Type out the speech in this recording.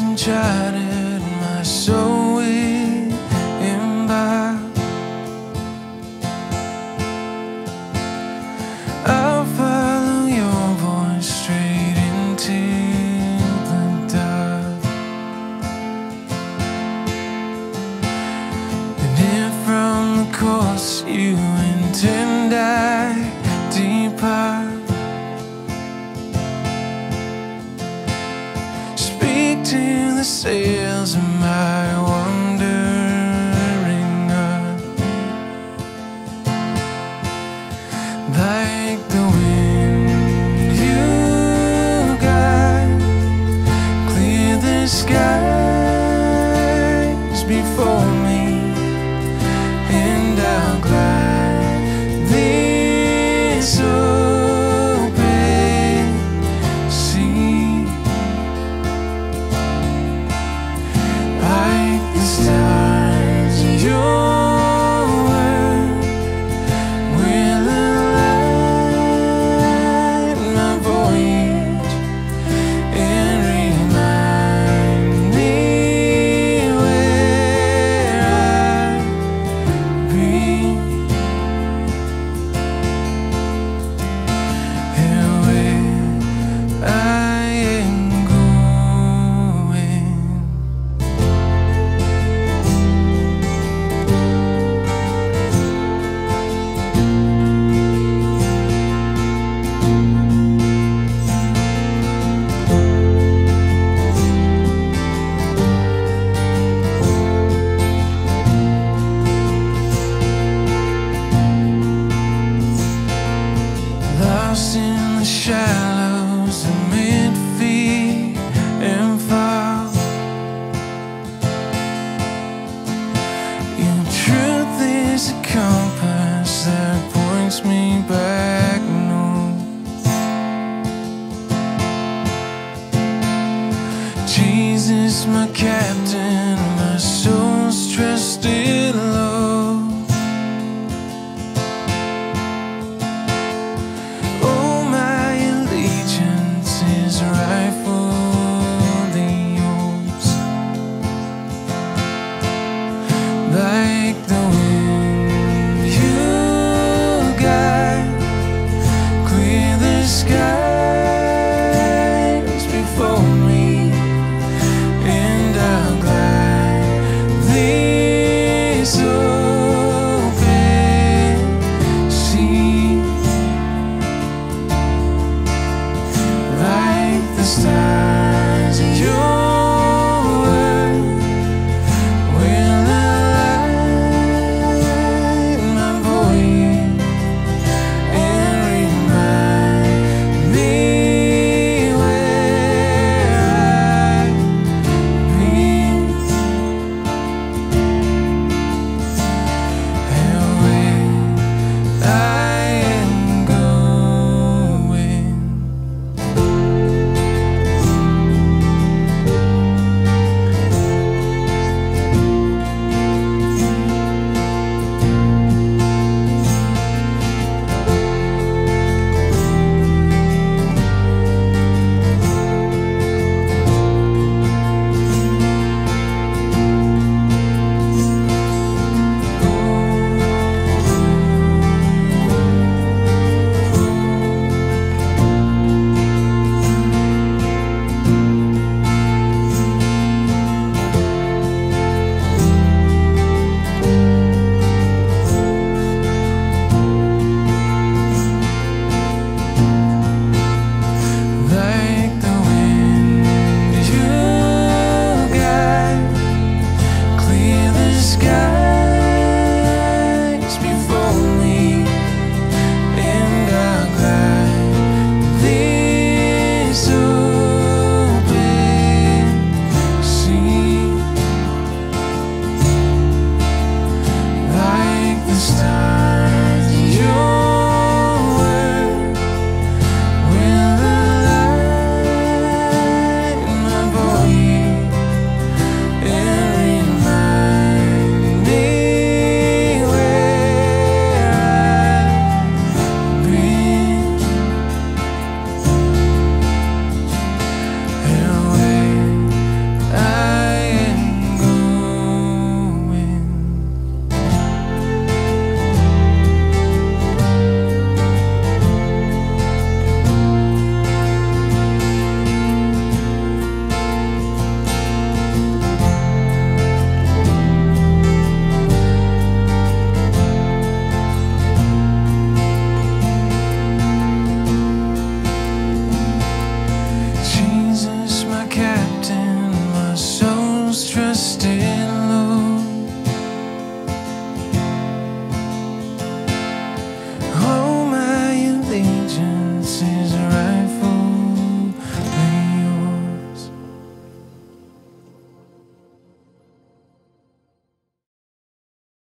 Enchanted, my soul in back I'll follow your voice straight into the dark. And if from the course you intend I sails am I wandering on Like the wind you got Clear the skies before me. my captain.